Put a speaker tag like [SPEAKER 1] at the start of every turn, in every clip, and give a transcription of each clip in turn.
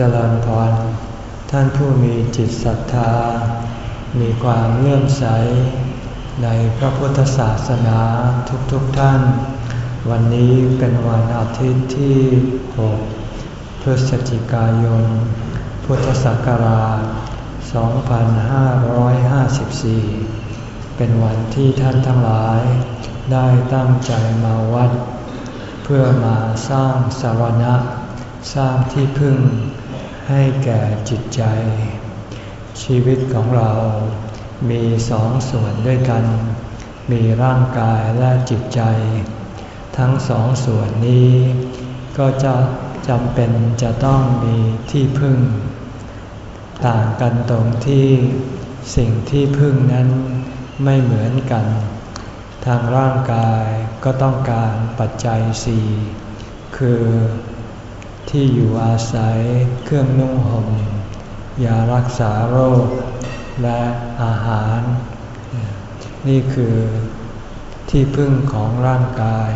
[SPEAKER 1] เจริญพร ท่านผู้มีจิตศรัทธา มีความเลื่อมใส ในพระพุทธศาสนาทุกๆทท่าน วันนี้เป็นวันอาทิตย์ที่ 6 พฤศจิกายน พุทธศักราช 2554 เป็นวันที่ท่านทั้งหลาย ได้ตั้งใจมาวัด เพื่อมาสร้างสารณะสร้างที่พึ่ง ให้แก่จิตใจ ชีวิตของเรามีสองส่วนด้วยกัน มีร่างกายและจิตใจ ทั้งสองส่วนนี้ ก็จะจำเป็นจะต้องมีที่พึ่ง ต่างกันตรงที่สิ่งที่พึ่งนั้นไม่เหมือนกัน ทางร่างกายก็ต้องการปัจจัยสี่คือ ที่อยู่อาศัยเครื่องนุ่งห่มยารักษาโรค และอาหาร นี่คือที่พึ่งของร่างกาย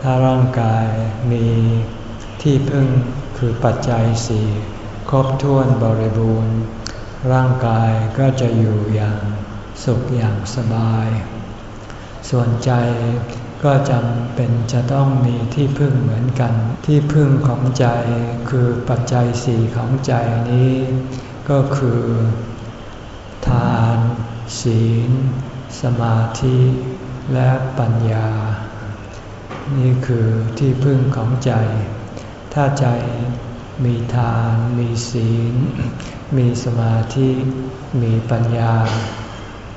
[SPEAKER 1] ถ้าร่างกายมีที่พึ่งคือปัจจัยสี่ครบถ้วนบริบูรณ์ ร่างกายก็จะอยู่อย่างสุขอย่างสบาย ส่วนใจ ก็จำเป็นจะต้องมีที่พึ่งเหมือนกัน ที่พึ่งของใจคือปัจจัยสี่ของใจนี้ ก็คือ ทาน ศีล สมาธิ และปัญญา นี่คือที่พึ่งของใจ ถ้าใจมีทาน มีศีล มีสมาธิ มีปัญญา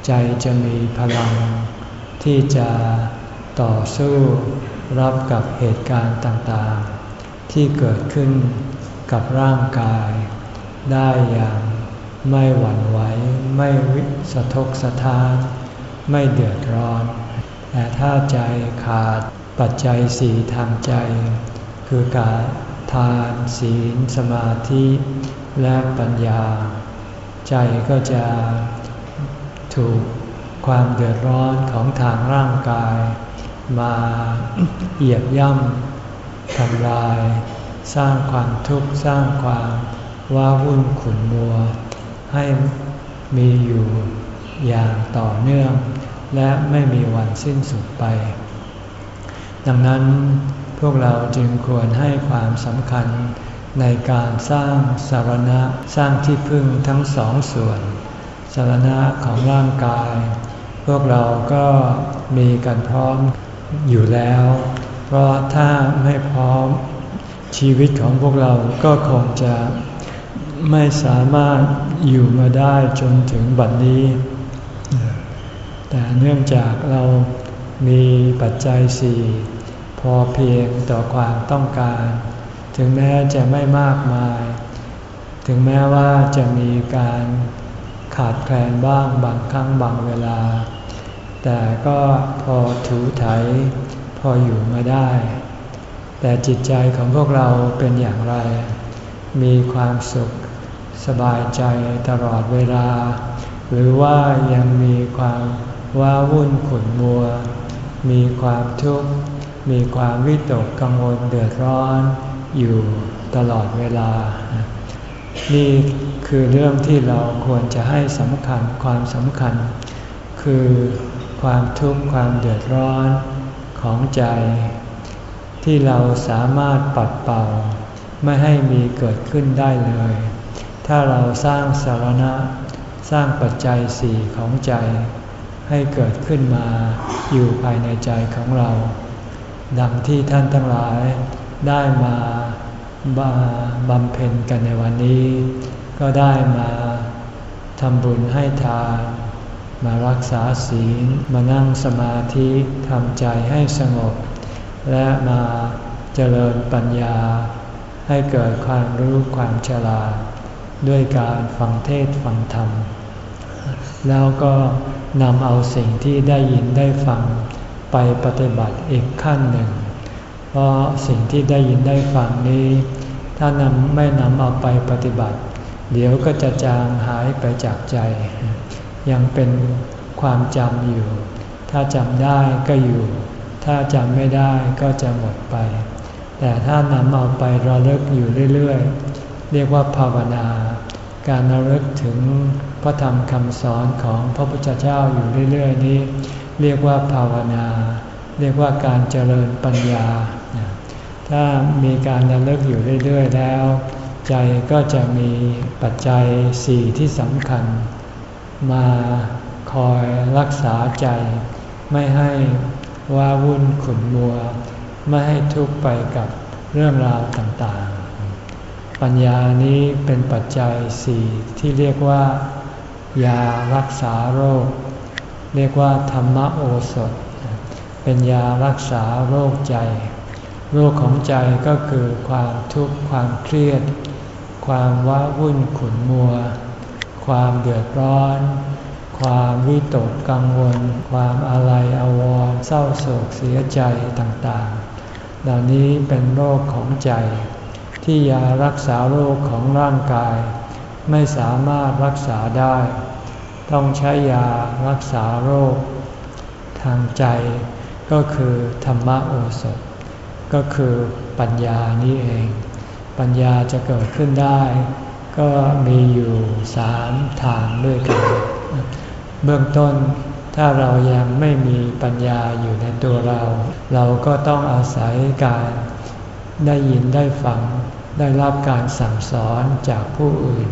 [SPEAKER 1] ใจจะมีพลังที่จะ ต่อสู้รับกับเหตุการณ์ต่างๆ ที่เกิดขึ้นกับร่างกาย ได้อย่างไม่หวั่นไหวไม่วิสะทกสะท้าน ไม่เดือดร้อน แต่ถ้าใจขาดปัจจัยสีทางใจ คือการทานศีลสมาธิและปัญญา ใจก็จะถูกความเดือดร้อนของทางร่างกาย มาเหยียบย่ำทำลาย สร้างความทุกข์สร้างความว้าวุ่นขุนมัว ให้มีอยู่อย่างต่อเนื่อง และไม่มีวันสิ้นสุดไป ดังนั้นพวกเราจึงควรให้ความสำคัญในการสร้างสารณะสร้างที่พึ่งทั้งสองส่วนสารณะของร่างกาย พวกเราก็มีกันพร้อม อยู่แล้ว เพราะถ้าไม่พร้อมชีวิตของพวกเราก็คงจะไม่สามารถอยู่มาได้จนถึงบัดนนี้ แต่เนื่องจากเรามีปัจจัยสี่พอเพียงต่อความต้องการ ถึงแม้จะไม่มากมาย ถึงแม้ว่าจะมีการขาดแคลนบ้างบางครั้งบางเวลา แต่ก็พอถูถ่ายพออยู่มาได้ แต่จิตใจของพวกเราเป็นอย่างไร มีความสุขสบายใจตลอดเวลา หรือว่ายังมีความว้าวุ่นขุ่นมัว มีความทุกข์ มีความวิตกกังวลเดือดร้อนอยู่ตลอดเวลา นี่คือเรื่องที่เราควรจะให้สำคัญความสำคัญ คือ ความทุกข์ความเดือดร้อนของใจ ที่เราสามารถปัดเป่า ไม่ให้มีเกิดขึ้นได้เลย ถ้าเราสร้างสารณะ สร้างปัจจัยสี่ของใจ ให้เกิดขึ้นมาอยู่ภายในใจของเรา ดังที่ท่านทั้งหลายได้มาบาบำเพ็ญกันในวันนี้ ก็ได้มาทำบุญให้ทาน มารักษาศีล มานั่งสมาธิทำใจให้สงบ และมาเจริญปัญญา ให้เกิดความรู้ความฉลาด ด้วยการฟังเทศฟังธรรม แล้วก็นำเอาสิ่งที่ได้ยินได้ฟังไปปฏิบัติอีกขั้นหนึ่ง เพราะสิ่งที่ได้ยินได้ฟังนี้ ถ้านำไม่นำเอาไปปฏิบัติ เดี๋ยวก็จะจางหายไปจากใจ ยังเป็นความจำอยู่ ถ้าจำได้ก็อยู่ ถ้าจำไม่ได้ก็จะหมดไป แต่ถ้านำเอาไประลึกอยู่เรื่อยๆ เรียกว่าภาวนา การระลึกถึงพระธรรมคำสอนของพระพุทธเจ้าอยู่เรื่อยๆ นี้ เรียกว่าภาวนา เรียกว่าการเจริญปัญญา ถ้ามีการระลึกอยู่เรื่อยๆ แล้ว ใจก็จะมีปัจจัยสี่ที่สำคัญ มาคอยรักษาใจ ไม่ให้ว่าวุ่นขุนมัว ไม่ให้ทุกข์ไปกับเรื่องราวต่างๆ ปัญญานี้เป็นปัจจัยสี่ที่เรียกว่า ยารักษาโรค เรียกว่าธรรมโอสถ เป็นยารักษาโรคใจ โรคของใจก็คือความทุกข์ความเครียด ความว้าวุ่นขุนมัว ความเดือดร้อน ความวิตกกังวล ความอะไรอาวรเศร้าโศกเสียใจต่างๆ เหล่านี้เป็นโรคของใจ ที่ยารักษาโรคของร่างกาย ไม่สามารถรักษาได้ ต้องใช้ยารักษาโรค ทางใจก็คือธรรมโอสถ ก็คือปัญญานี้เอง ปัญญาจะเกิดขึ้นได้ ก็มีอยู่สามทางด้วยกัน เบื้องต้นถ้าเรายังไม่มีปัญญาอยู่ในตัวเรา เราก็ต้องอาศัยการได้ยินได้ฟังได้รับการสั่งสอนจากผู้อื่น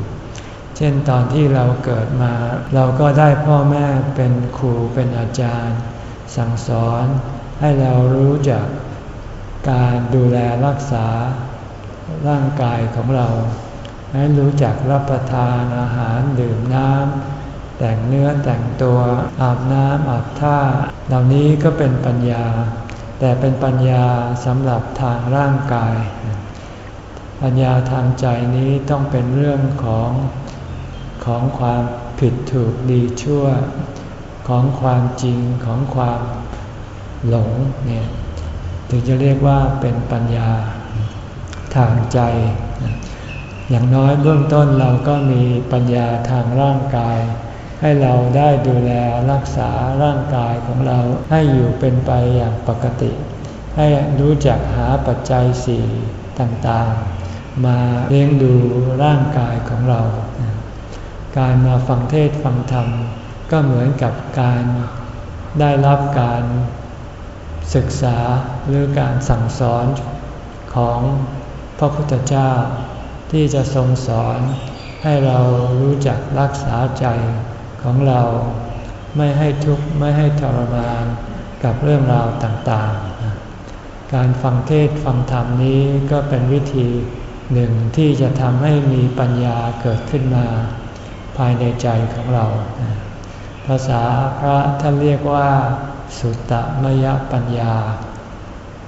[SPEAKER 1] เช่นตอนที่เราเกิดมา เราก็ได้พ่อแม่เป็นครูเป็นอาจารย์ สั่งสอนให้เรารู้จักการดูแลรักษาร่างกายของเรา ให้รู้จักรับประทานอาหารดื่มน้ำแต่งเนื้อแต่งตัวอาบน้ำอาบท่า เหล่านี้ก็เป็นปัญญา แต่เป็นปัญญาสำหรับทางร่างกาย ปัญญาทางใจนี้ต้องเป็นเรื่องของของความผิดถูกดีชั่ว ของความจริงของความหลงเนี่ยถึงจะเรียกว่าเป็นปัญญาทางใจ อย่างน้อยเบื้องต้นเราก็มีปัญญาทางร่างกาย ให้เราได้ดูแลรักษาร่างกายของเราให้อยู่เป็นไปอย่างปกติ ให้รู้จักหาปัจจัยสี่ต่างๆ มาเลี้ยงดูร่างกายของเรา การมาฟังเทศฟังธรรม ก็เหมือนกับการได้รับการศึกษาหรือการสั่งสอนของพระพุทธเจ้า ที่จะทรงสอนให้เรารู้จักรักษาใจของเรา ไม่ให้ทุกข์ไม่ให้ทรมานกับเรื่องราวต่างๆ การฟังเทศฟังธรรมนี้ก็เป็นวิธีหนึ่งที่จะทำให้มีปัญญาเกิดขึ้นมา ภายในใจของเรา ภาษาพระท่านเรียกว่า สุตตมยปัญญา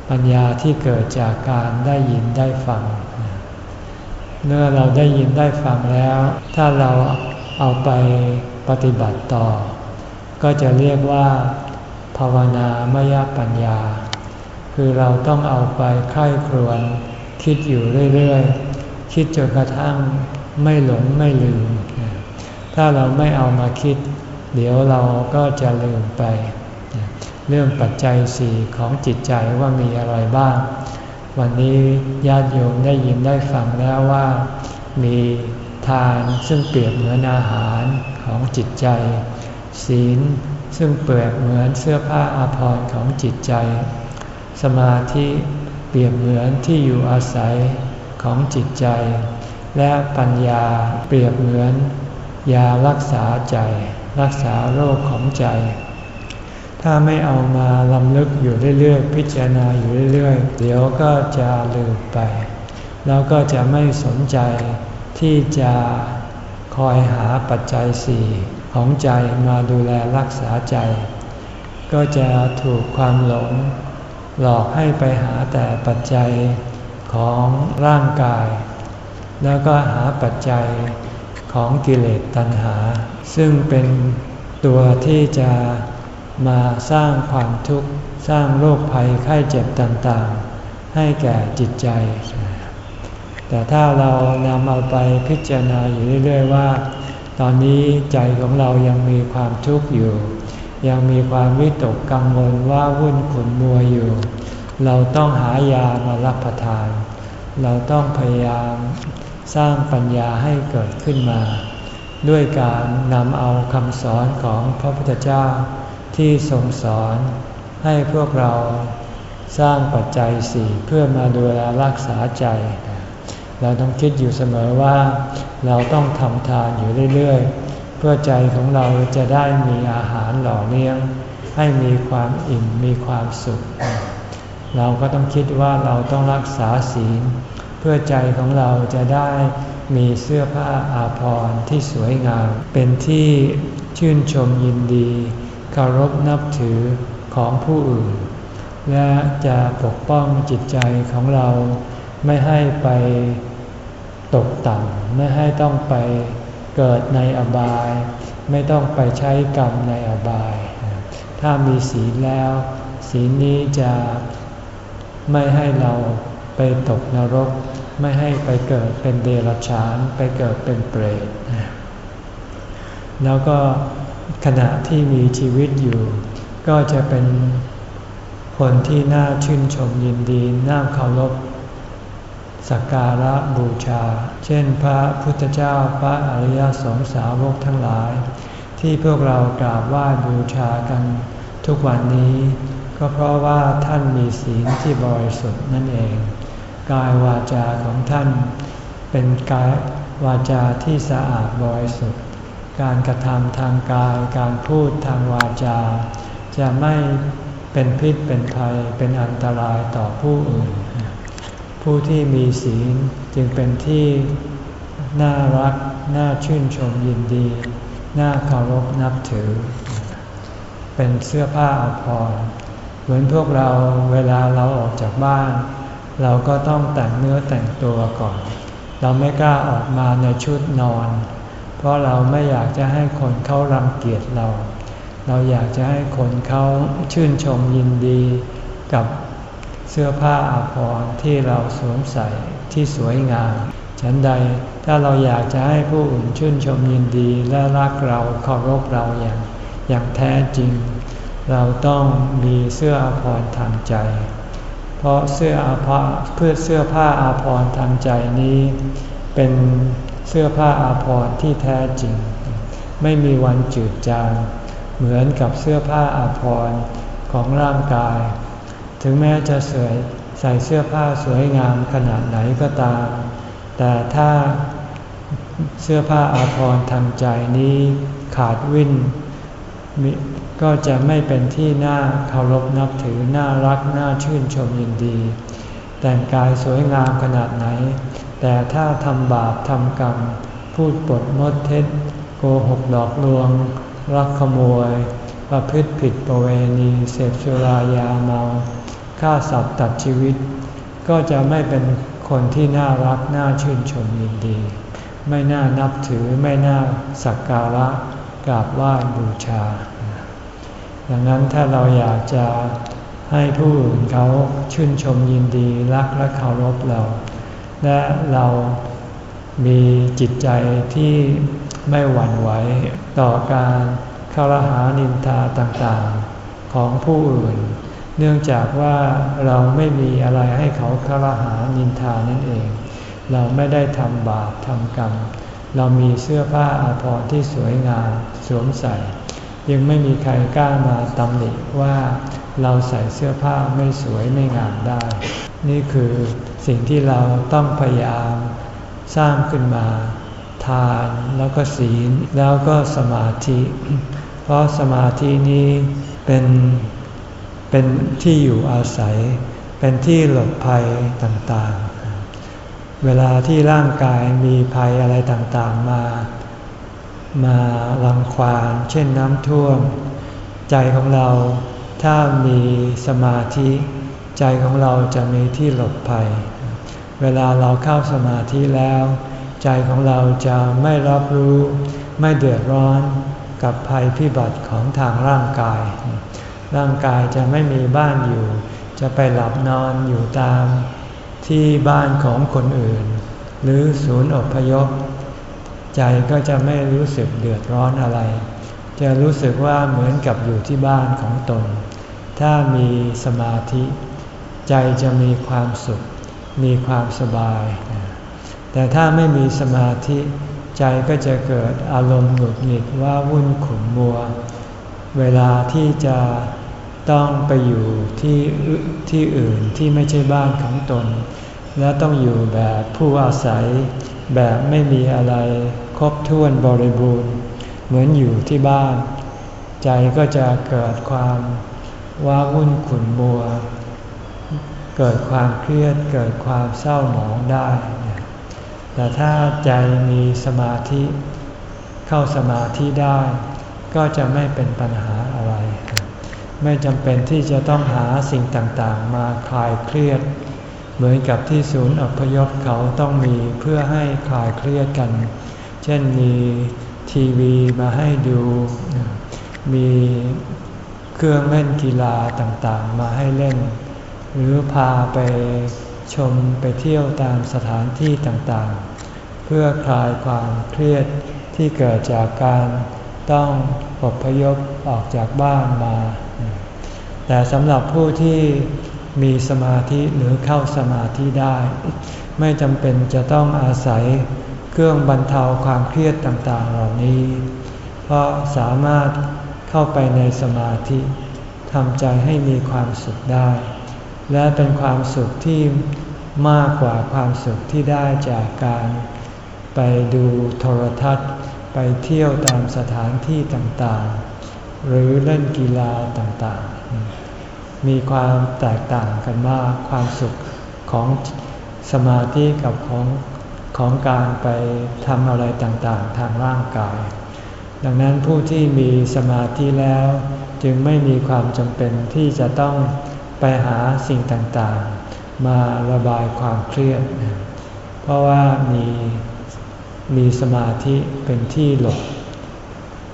[SPEAKER 1] ปัญญาที่เกิดจากการได้ยินได้ฟัง เมื่อเราได้ยินได้ฟังแล้ว ถ้าเราเอาไปปฏิบัติต่อ ก็จะเรียกว่า ภาวนามยปัญญา คือเราต้องเอาไปไข้ครวนคิดอยู่เรื่อยๆ คิดจนกระทั่งไม่หลงไม่ลืม ถ้าเราไม่เอามาคิด เดี๋ยวเราก็จะลืมไป เรื่องปัจจัยสี่ของจิตใจว่ามีอะไรบ้าง วันนี้ญาติโยมได้ยินได้ฟังแล้วว่า มีทานซึ่งเปรียบเหมือนอาหารของจิตใจ ศีลซึ่งเปรียบเหมือนเสื้อผ้าอาภรณ์ของจิตใจ สมาธิเปรียบเหมือนที่อยู่อาศัยของจิตใจ และปัญญาเปรียบเหมือนยารักษาใจ รักษาโรคของใจ ถ้าไม่เอามาลำลึกอยู่เรื่อยๆ พิจารณาอยู่เรื่อยๆ เดี๋ยวก็จะลืมไป แล้วก็จะไม่สนใจที่จะคอยหาปัจจัยสี่ของใจมาดูแลรักษาใจ ก็จะถูกความหลง หลอกให้ไปหาแต่ปัจจัยของร่างกาย แล้วก็หาปัจจัยของกิเลสตัณหา ซึ่งเป็นตัวที่จะ มาสร้างความทุกข์ สร้างโรคภัยไข้เจ็บต่างๆ ให้แก่จิตใจ แต่ถ้าเรานำเอาไปพิจารณาอยู่เรื่อย ๆ ว่า ตอนนี้ใจของเรายังมีความทุกข์อยู่ ยังมีความวิตกกังวลว่าวุ่นขุนมัวอยู่ เราต้องหายามารับประทาน เราต้องพยายามสร้างปัญญาให้เกิดขึ้นมา ด้วยการนำเอาคำสอนของพระพุทธเจ้า ที่ทรงสอนให้พวกเราสร้างปัจจัยสี่เพื่อมาดูแลรักษาใจ เราต้องคิดอยู่เสมอว่าเราต้องทำทานอยู่เรื่อยๆ เพื่อใจของเราจะได้มีอาหารหล่อเลี้ยง ให้มีความอิ่มมีความสุข เราก็ต้องคิดว่าเราต้องรักษาศีล เพื่อใจของเราจะได้มีเสื้อผ้าอาภรณ์ที่สวยงาม เป็นที่ชื่นชมยินดี เคารพนับถือของผู้อื่น และจะปกป้องจิตใจของเราไม่ให้ไปตกต่ำไม่ให้ต้องไปเกิดในอบาย ไม่ต้องไปใช้กรรมในอบาย ถ้ามีศีลแล้ว ศีลนี้จะไม่ให้เราไปตกนรก ไม่ให้ไปเกิดเป็นเดรัจฉาน ไปเกิดเป็นเปรตแล้วก็ ขณะที่มีชีวิตอยู่ ก็จะเป็นคนที่น่าชื่นชมยินดี น่าเคารพสักการะบูชา เช่นพระพุทธเจ้าพระอริยสงสาวกทั้งหลาย ที่พวกเรากราบไหว้บูชากันทุกวันนี้ ก็เพราะว่าท่านมีศีลที่บริสุทธิ์นั่นเอง กายวาจาของท่าน เป็นกายวาจาที่สะอาดบริสุทธิ์ การกระทำทางกาย การพูดทางวาจา จะไม่เป็นพิษเป็นภัยเป็นอันตรายต่อผู้อื่น ผู้ที่มีศีลจึงเป็นที่น่ารัก น่าชื่นชมยินดี น่าเคารพนับถือ เป็นเสื้อผ้าอภรรเหมือนพวกเราเวลาเราออกจากบ้าน เราก็ต้องแต่งเนื้อแต่งตัวก่อน เราไม่กล้าออกมาในชุดนอน เพราะเราไม่อยากจะให้คนเขารังเกียจเรา เราอยากจะให้คนเขาชื่นชมยินดีกับเสื้อผ้าอาภรณ์ที่เราสวมใส่ที่สวยงาม ฉันใดถ้าเราอยากจะให้ผู้อื่นชื่นชมยินดีและรักเราเคารพเราอย่างอย่างแท้จริง เราต้องมีเสื้ออาภรณ์ทางใจ เพราะเสื้ออาภรณ์เพื่อเสื้อผ้าอาภรณ์ทางใจนี้เป็น เสื้อผ้าอาภรณ์ที่แท้จริง ไม่มีวันจืดจางเหมือนกับเสื้อผ้าอาภรณ์ของร่างกาย ถึงแม้จะสวยใส่เสื้อผ้าสวยงามขนาดไหนก็ตาม แต่ถ้าเสื้อผ้าอาภรณ์ทางใจนี้ขาดวินก็จะไม่เป็นที่น่าเคารพนับถือน่ารักน่าชื่นชมยินดี แต่งกายสวยงามขนาดไหน แต่ถ้าทำบาปทำกรรม พูดปดมดเท็จ โกหกหลอกลวง รักขโมย ประพฤติผิดประเวณีเสพสุรายาเมาฆ่าสัตว์ตัดชีวิต ก็จะไม่เป็นคนที่น่ารักน่าชื่นชมยินดี ไม่น่านับถือไม่น่าสักการะกราบไหว้บูชา ดังนั้นถ้าเราอยากจะให้ผู้อื่นเขาชื่นชมยินดีรักและเคารพเรา และเรามีจิตใจที่ไม่หวั่นไหวต่อการคารหานินทาต่างๆของผู้อื่น เนื่องจากว่าเราไม่มีอะไรให้เขาคารหานินทานั่นเอง เราไม่ได้ทำบาปทำกรรม เรามีเสื้อผ้าอาภรณ์ที่สวยงามสวมใส่ ยังไม่มีใครกล้ามาตำหนิว่าเราใส่เสื้อผ้าไม่สวยไม่งามได้ นี่คือ สิ่งที่เราต้องพยายามสร้างขึ้นมา ทานแล้วก็ศีลแล้วก็สมาธิ เพราะสมาธินี้เป็นเป็นที่อยู่อาศัย เป็นที่หลบภัยต่างๆ เวลาที่ร่างกายมีภัยอะไรต่างๆมา มาลังควานเช่นน้ำท่วม ใจของเราถ้ามีสมาธิ ใจของเราจะมีที่หลบภัย เวลาเราเข้าสมาธิแล้ว ใจของเราจะไม่รับรู้ไม่เดือดร้อนกับภัยพิบัติของทางร่างกาย ร่างกายจะไม่มีบ้านอยู่ จะไปหลับนอนอยู่ตาม ที่บ้านของคนอื่น หรือศูนย์อพยพ ใจก็จะไม่รู้สึกเดือดร้อนอะไร จะรู้สึกว่าเหมือนกับอยู่ที่บ้านของตน ถ้ามีสมาธิ ใจจะมีความสุข มีความสบาย แต่ถ้าไม่มีสมาธิใจก็จะเกิดอารมณ์หงุดหงิดว่าวุ่นขุ่นมัว เวลาที่จะต้องไปอยู่ที่ที่อื่นที่ไม่ใช่บ้านของตน และต้องอยู่แบบผู้อาศัย แบบไม่มีอะไรครบถ้วนบริบูรณ์ เหมือนอยู่ที่บ้าน ใจก็จะเกิดความว้าวุ่นขุ่นมัว เกิดความเครียดเกิดความเศร้าหมองได้ แต่ถ้าใจมีสมาธิ เข้าสมาธิได้ ก็จะไม่เป็นปัญหาอะไร ไม่จำเป็นที่จะต้องหาสิ่งต่างๆ มาคลายเครียด เหมือนกับที่ศูนย์อพยพเขาต้องมีเพื่อให้คลายเครียดกัน เช่นมีทีวีมาให้ดู มีเครื่องเล่นกีฬาต่างๆ มาให้เล่น หรือพาไปชมไปเที่ยวตามสถานที่ต่างๆ เพื่อคลายความเครียดที่เกิดจากการต้องอพยพออกจากบ้านมา แต่สำหรับผู้ที่มีสมาธิหรือเข้าสมาธิได้ ไม่จำเป็นจะต้องอาศัยเครื่องบรรเทาความเครียดต่างๆ เหล่านี้ เพราะสามารถเข้าไปในสมาธิทำใจให้มีความสุขได้ และเป็นความสุขที่มากกว่าความสุขที่ได้จากการไปดูโทรทัศน์ ไปเที่ยวตามสถานที่ต่างๆ หรือเล่นกีฬาต่างๆ มีความแตกต่างกันมากความสุขของสมาธิกับของของการไปทำอะไรต่างๆ ทางร่างกาย ดังนั้นผู้ที่มีสมาธิแล้วจึงไม่มีความจำเป็นที่จะต้อง ไปหาสิ่งต่างๆ มาระบายความเครียด เพราะว่ามีมีสมาธิเป็นที่หลบ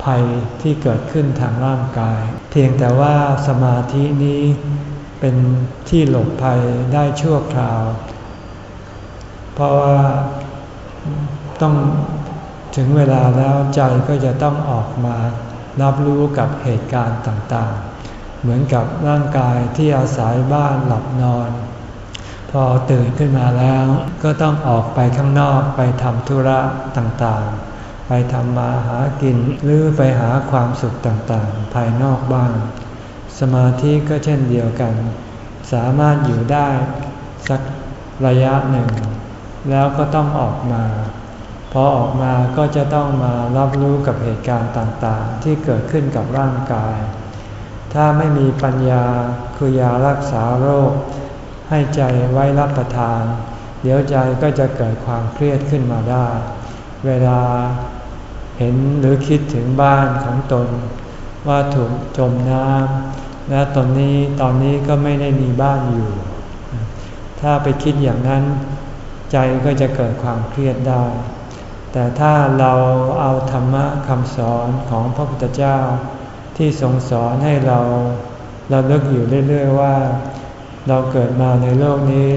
[SPEAKER 1] ภัยที่เกิดขึ้นทางร่างกาย เพียงแต่ว่าสมาธินี้เป็นที่หลบภัยได้ชั่วคราว เพราะว่าต้องถึงเวลาแล้วใจก็จะต้องออกมารับรู้กับเหตุการณ์ต่างๆ เหมือนกับร่างกายที่อาศัยบ้านหลับนอน พอตื่นขึ้นมาแล้วก็ต้องออกไปข้างนอกไปทำธุระต่างๆ ไปทำมาหากินหรือไปหาความสุขต่างๆ ภายนอกบ้านสมาธิก็เช่นเดียวกัน สามารถอยู่ได้สักระยะหนึ่ง แล้วก็ต้องออกมาพอออกมาก็จะต้องมารับรู้กับเหตุการณ์ต่างๆ ที่เกิดขึ้นกับร่างกาย ถ้าไม่มีปัญญาคือยารักษาโรค ให้ใจไว้รับประทาน เดี๋ยวใจก็จะเกิดความเครียดขึ้นมาได้ เวลาเห็นหรือคิดถึงบ้านของตน ว่าถูกจมน้ำและตอนนี้ตอนนี้ก็ไม่ได้มีบ้านอยู่ ถ้าไปคิดอย่างนั้น ใจก็จะเกิดความเครียดได้ แต่ถ้าเราเอาธรรมะคำสอนของพระพุทธเจ้า ที่ทรงสอนให้เราเราเลิกอยู่เรื่อย ๆ ว่า เราเกิดมาในโลกนี้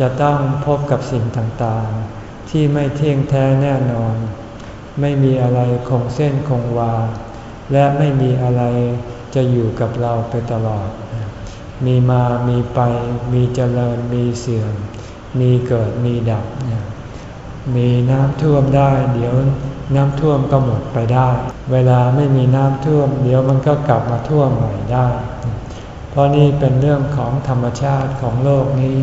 [SPEAKER 1] จะต้องพบกับสิ่งต่างๆ ที่ไม่เที่ยงแท้แน่นอน ไม่มีอะไรคงเส้นคงวา และไม่มีอะไรจะอยู่กับเราไปตลอด มีมามีไป มีเจริญมีเสื่อม มีเกิดมีดับเนี่ย มีน้ำท่วมได้ เดี๋ยวน้ำท่วมก็หมดไปได้ เวลาไม่มีน้ำท่วม เดี๋ยวมันก็กลับมาท่วมใหม่ได้ เพราะนี่เป็นเรื่องของธรรมชาติของโลกนี้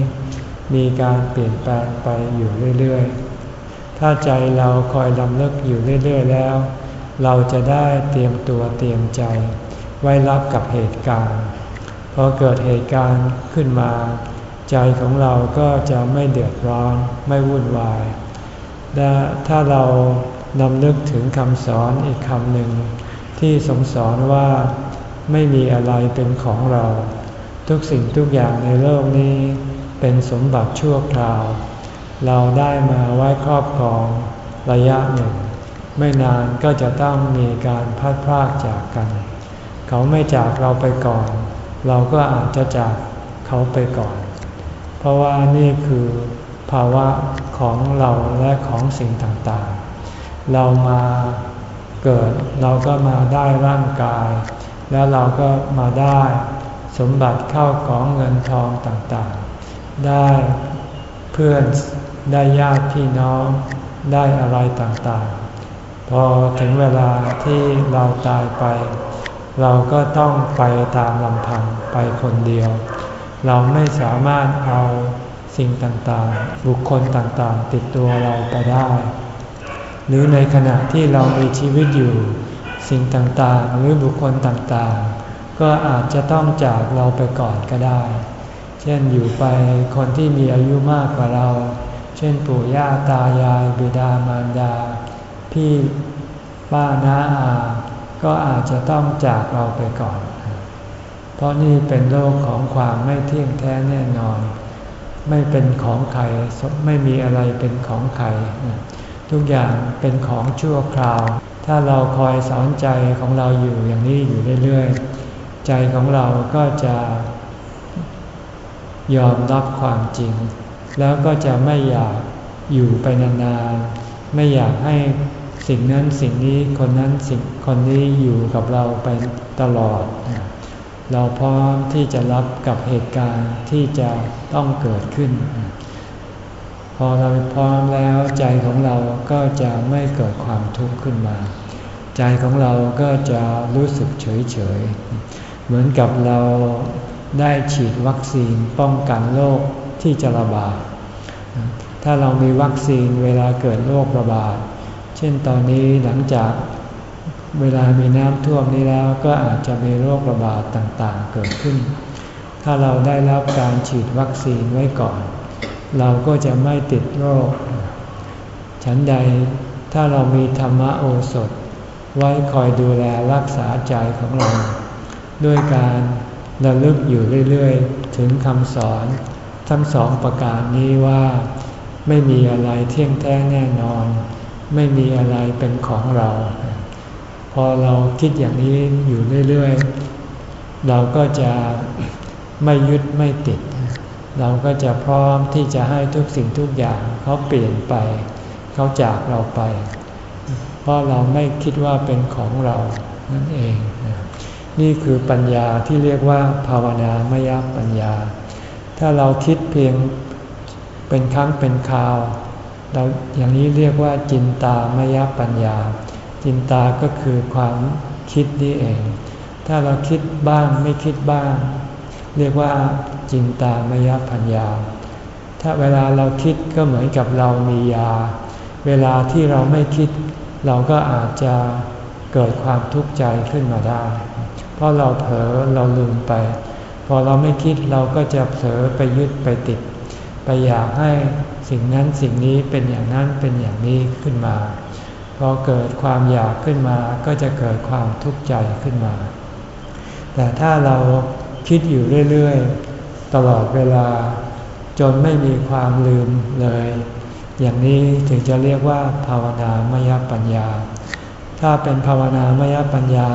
[SPEAKER 1] มีการเปลี่ยนแปลงไปอยู่เรื่อยๆ ถ้าใจเราคอยลำเลิกอยู่เรื่อยๆแล้ว เราจะได้เตรียมตัวเตรียมใจ ไว้รับกับเหตุการณ์พอเกิดเหตุการณ์ขึ้นมา ใจของเราก็จะไม่เดือดร้อนไม่วุ่นวาย ถ้าเรานำนึกถึงคำสอนอีกคำหนึ่ง ที่ทรงสอนว่าไม่มีอะไรเป็นของเรา ทุกสิ่งทุกอย่างในโลกนี้เป็นสมบัติชั่วคราว เราได้มาไว้ครอบครองระยะหนึ่ง ไม่นานก็จะต้องมีการพัดพรากจากกัน เขาไม่จากเราไปก่อน เราก็อาจจะจากเขาไปก่อน เพราะว่านี่คือ ภาวะของเราและของสิ่งต่างๆ เรามาเกิดเราก็มาได้ร่างกาย แล้วเราก็มาได้สมบัติเข้าของเงินทองต่างๆ ได้เพื่อนได้ญาติพี่น้องได้อะไรต่างๆ พอถึงเวลาที่เราตายไป เราก็ต้องไปตามลำพังไปคนเดียว เราไม่สามารถเอา สิ่งต่างๆ บุคคลต่างๆ ติดตัวเราไปได้ หรือในขณะที่เรามีชีวิตอยู่ สิ่งต่างๆ หรือบุคคลต่างๆ ก็อาจจะต้องจากเราไปก่อนก็ได้ เช่นอยู่ไปคนที่มีอายุมากกว่าเรา เช่นปู่ย่าตายายบิดามารดา พี่ป้าน้าอา ก็อาจจะต้องจากเราไปก่อน เพราะนี่เป็นโลกของความไม่เที่ยงแท้แน่นอน ไม่เป็นของใครไม่มีอะไรเป็นของใครทุกอย่างเป็นของชั่วคราว ถ้าเราคอยสอนใจของเราอยู่อย่างนี้อยู่เรื่อยๆ ใจของเราก็จะยอมรับความจริง แล้วก็จะไม่อยากอยู่ไปนานๆ ไม่อยากให้สิ่งนั้นสิ่งนี้คนนั้นสิ่งคนนี้อยู่กับเราไปตลอด เราพร้อมที่จะรับกับเหตุการณ์ที่จะต้องเกิดขึ้น พอเราพร้อมแล้วใจของเราก็จะไม่เกิดความทุกข์ขึ้นมา ใจของเราก็จะรู้สึกเฉยเฉยเหมือนกับเราได้ฉีดวัคซีนป้องกันโรคที่จะระบาด ถ้าเรามีวัคซีนเวลาเกิดโรคระบาด เช่นตอนนี้หลังจาก เวลามีน้ำท่วมนี้แล้วก็อาจจะมีโรคระบาดต่างๆเกิดขึ้น ถ้าเราได้รับการฉีดวัคซีนไว้ก่อน เราก็จะไม่ติดโรค ฉันใดถ้าเรามีธรรมโอสถ ไว้คอยดูแลรักษาใจของเรา ด้วยการระลึกอยู่เรื่อยๆ ถึงคำสอนทั้งสองประการนี้ว่าไม่มีอะไรเที่ยงแท้แน่นอน ไม่มีอะไรเป็นของเรา พอเราคิดอย่างนี้อยู่เรื่อยๆ เราก็จะไม่ยึดไม่ติด เราก็จะพร้อมที่จะให้ทุกสิ่งทุกอย่างเขาเปลี่ยนไป เขาจากเราไป เพราะเราไม่คิดว่าเป็นของเรานั่นเอง นี่คือปัญญาที่เรียกว่าภาวนามยปัญญา ถ้าเราคิดเพียงเป็นครั้งเป็นคราวเราอย่างนี้เรียกว่าจินตามยปัญญา จินตาก็คือความคิดนี่เอง ถ้าเราคิดบ้างไม่คิดบ้าง เรียกว่าจินตามยปัญญา ถ้าเวลาเราคิดก็เหมือนกับเรามียา เวลาที่เราไม่คิด เราก็อาจจะเกิดความทุกข์ใจขึ้นมาได้ เพราะเราเผลอเราลืมไป พอเราไม่คิดเราก็จะเผลอไปยึดไปติด ไปอยากให้สิ่งนั้นสิ่งนี้เป็นอย่างนั้นเป็นอย่างนี้ขึ้นมา พอเกิดความอยากขึ้นมาก็จะเกิดความทุกข์ใจขึ้นมา แต่ถ้าเราคิดอยู่เรื่อยๆ ตลอดเวลา จนไม่มีความลืมเลย อย่างนี้ถึงจะเรียกว่าภาวนามยปัญญา ถ้าเป็นภาวนามยปัญญา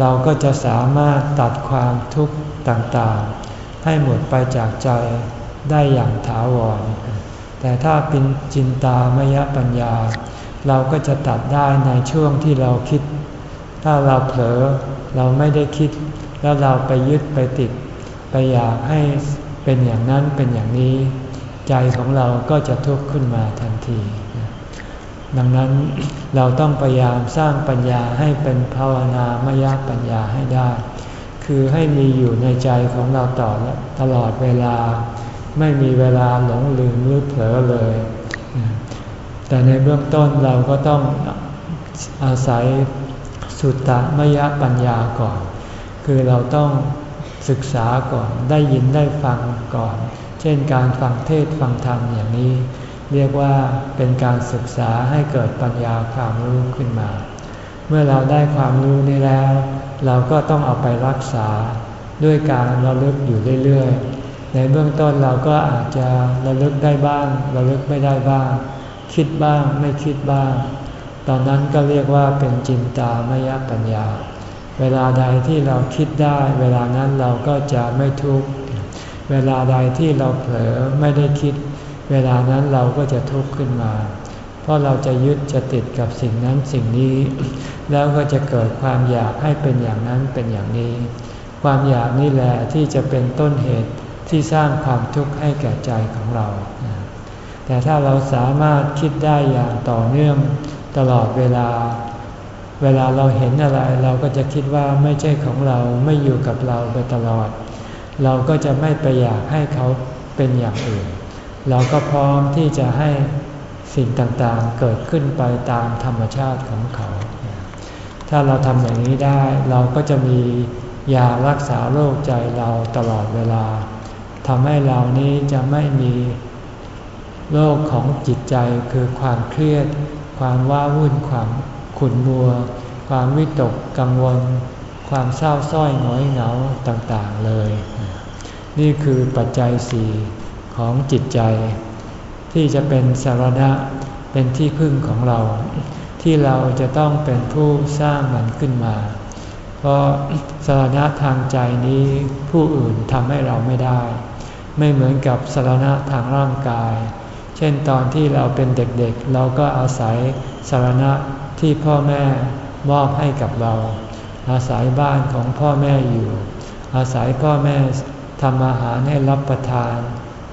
[SPEAKER 1] เราก็จะสามารถตัดความทุกข์ต่างๆ ให้หมดไปจากใจได้อย่างถาวร แต่ถ้าเป็นจินตามยปัญญา เราก็จะตัดได้ในช่วงที่เราคิด ถ้าเราเผลอเราไม่ได้คิด แล้วเราไปยึดไปติด ไปอยากให้เป็นอย่างนั้นเป็นอย่างนี้ ใจของเราก็จะทุกข์ขึ้นมาทันที ดังนั้นเราต้องพยายามสร้างปัญญาให้เป็นภาวนามยปัญญาให้ได้ คือให้มีอยู่ในใจของเราต่อตลอดเวลา ไม่มีเวลาหลงลืมหรือเผลอเลย แต่ในเบื้องต้นเราก็ต้องอาศัยสุตตมยปัญญาก่อน คือเราต้องศึกษาก่อนได้ยินได้ฟังก่อน เช่นการฟังเทศฟังธรรมอย่างนี้ เรียกว่าเป็นการศึกษาให้เกิดปัญญาความรู้ขึ้นมา เมื่อเราได้ความรู้นี้แล้ว เราก็ต้องเอาไปรักษาด้วยการระลึกอยู่เรื่อยๆ ในเบื้องต้นเราก็อาจจะระลึกได้บ้างระลึกไม่ได้บ้าง คิดบ้างไม่คิดบ้าง ตอนนั้นก็เรียกว่าเป็นจินตามยปัญญา เวลาใดที่เราคิดได้ เวลานั้นเราก็จะไม่ทุกข์ เวลาใดที่เราเผลอไม่ได้คิด เวลานั้นเราก็จะทุกข์ขึ้นมา เพราะเราจะยึดจะติดกับสิ่งนั้นสิ่งนี้ แล้วก็จะเกิดความอยากให้เป็นอย่างนั้นเป็นอย่างนี้ ความอยากนี่แหละที่จะเป็นต้นเหตุที่สร้างความทุกข์ให้แก่ใจของเรา แต่ถ้าเราสามารถคิดได้อย่างต่อเนื่องตลอดเวลา เวลาเราเห็นอะไรเราก็จะคิดว่าไม่ใช่ของเราไม่อยู่กับเราไปตลอด เราก็จะไม่ไปอยากให้เขาเป็นอย่างอื่น เราก็พร้อมที่จะให้สิ่งต่างๆเกิดขึ้นไปตามธรรมชาติของเขา ถ้าเราทำอย่างนี้ได้เราก็จะมียารักษาโรคใจเราตลอดเวลาทำให้เรานี้จะไม่มี โรคของจิตใจคือความเครียด ความว้าวุ่นความขุ่นมัว ความวิตกกังวล ความเศร้าส้อยหงอยเหงาต่างๆเลย นี่คือปัจจัยสี่ของจิตใจ ที่จะเป็นสารณะเป็นที่พึ่งของเรา ที่เราจะต้องเป็นผู้สร้างมันขึ้นมา เพราะสารณะทางใจนี้ผู้อื่นทำให้เราไม่ได้ ไม่เหมือนกับสารณะทางร่างกาย เช่นตอนที่เราเป็นเด็กๆเเราก็อาศัยสารณะที่พ่อแม่มอบให้กับเรา อาศัยบ้านของพ่อแม่อยู่ อาศัยพ่อแม่ทำอาหารให้รับประทาน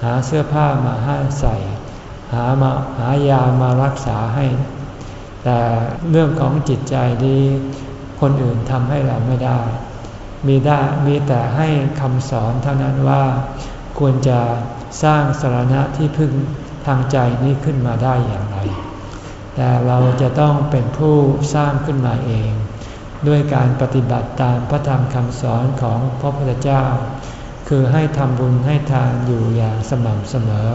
[SPEAKER 1] หาเสื้อผ้ามาให้ใส่ หามาหายามารักษาให้ แต่เรื่องของจิตใจนี้คนอื่นทำให้เราไม่ได้ มีได้มีแต่ให้คำสอนเท่านั้นว่า ควรจะสร้างสารณะที่พึ่ง ทางใจนี้ขึ้นมาได้อย่างไร แต่เราจะต้องเป็นผู้สร้างขึ้นมาเอง ด้วยการปฏิบัติตามพระธรรมคำสอนของพระพุทธเจ้า คือให้ทำบุญให้ทานอยู่อย่างสม่ำเสมอ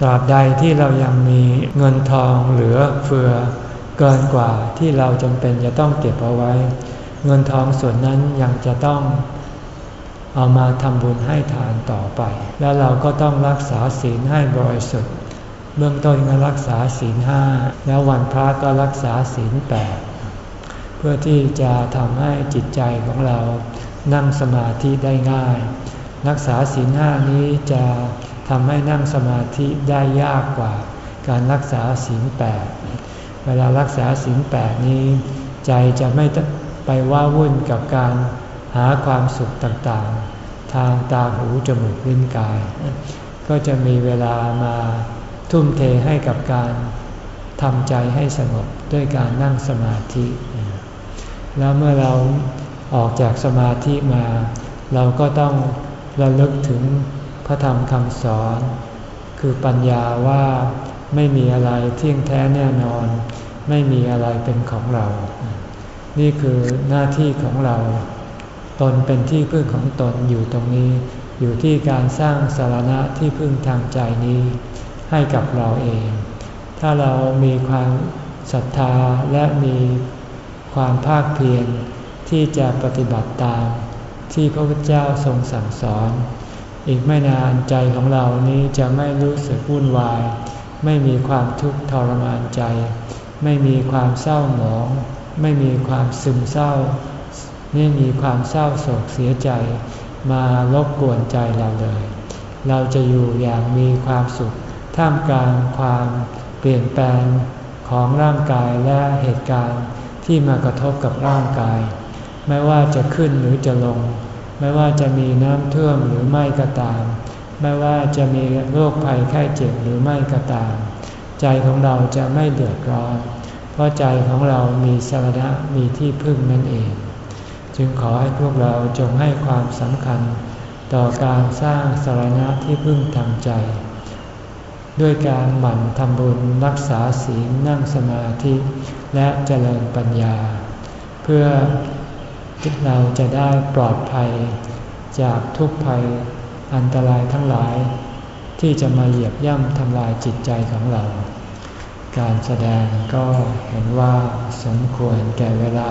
[SPEAKER 1] ตราบใดที่เรายังมีเงินทองเหลือเฟือเกินกว่าที่เราจำเป็นจะต้องเก็บเอาไว้ เงินทองส่วนนั้นยังจะต้อง เอามาทำบุญให้ทานต่อไป แล้วเราก็ต้องรักษาศีลให้บริสุทธิ์เบื้องต้นก็รักษาศีลห้าแล้ววันพระก็รักษาศีลแปดเพื่อที่จะทำให้จิตใจของเรานั่งสมาธิได้ง่าย รักษาศีลห้านี้จะทำให้นั่งสมาธิได้ยากกว่า การรักษาศีลแปดเวลารักษาศีลแปดนี้ ใจจะไม่ไปว่าวุ่นกับการ หาความสุขต่างๆ ทางตาหูจมูกลิ้นกาย ก็จะมีเวลามาทุ่มเทให้กับการทำใจให้สงบด้วยการนั่งสมาธิ แล้วเมื่อเราออกจากสมาธิมา เราก็ต้องระลึกถึงพระธรรมคำสอน คือปัญญาว่าไม่มีอะไรเที่ยงแท้แน่นอน ไม่มีอะไรเป็นของเรา นี่คือหน้าที่ของเรา ตนเป็นที่พึ่งของตนอยู่ตรงนี้ อยู่ที่การสร้างสารณะที่พึ่งทางใจนี้ ให้กับเราเอง ถ้าเรามีความศรัทธาและมีความภาคเพียรที่จะปฏิบัติตาม ที่พระพุทธเจ้าทรงสั่งสอน อีกไม่นานใจของเรานี้จะไม่รู้สึกวุ่นวาย ไม่มีความทุกข์ทรมานใจ ไม่มีความเศร้าหมอง ไม่มีความซึมเศร้า ไม่มีความเศร้าโศกเสียใจมารบกวนใจเราเลย เราจะอยู่อย่างมีความสุข ท่ามกลางความเปลี่ยนแปลงของร่างกายและเหตุการณ์ที่มากระทบกับร่างกาย ไม่ว่าจะขึ้นหรือจะลง ไม่ว่าจะมีน้ำท่วมหรือไม่ก็ตาม ไม่ว่าจะมีโรคภัยไข้เจ็บหรือไม่ก็ตาม ใจของเราจะไม่เดือดร้อน เพราะใจของเรามีสาระมีที่พึ่งนั่นเอง จึงขอให้พวกเราจงให้ความสำคัญ ต่อการสร้างสารณะที่พึ่งทางใจ ด้วยการหมั่นทำบุญรักษาศีลนั่งสมาธิและเจริญปัญญา เพื่อเราจะได้ปลอดภัย จากทุกภัยอันตรายทั้งหลาย ที่จะมาเหยียบย่ำทำลายจิตใจของเรา การแสดงก็เห็นว่าสมควรแก่เวลา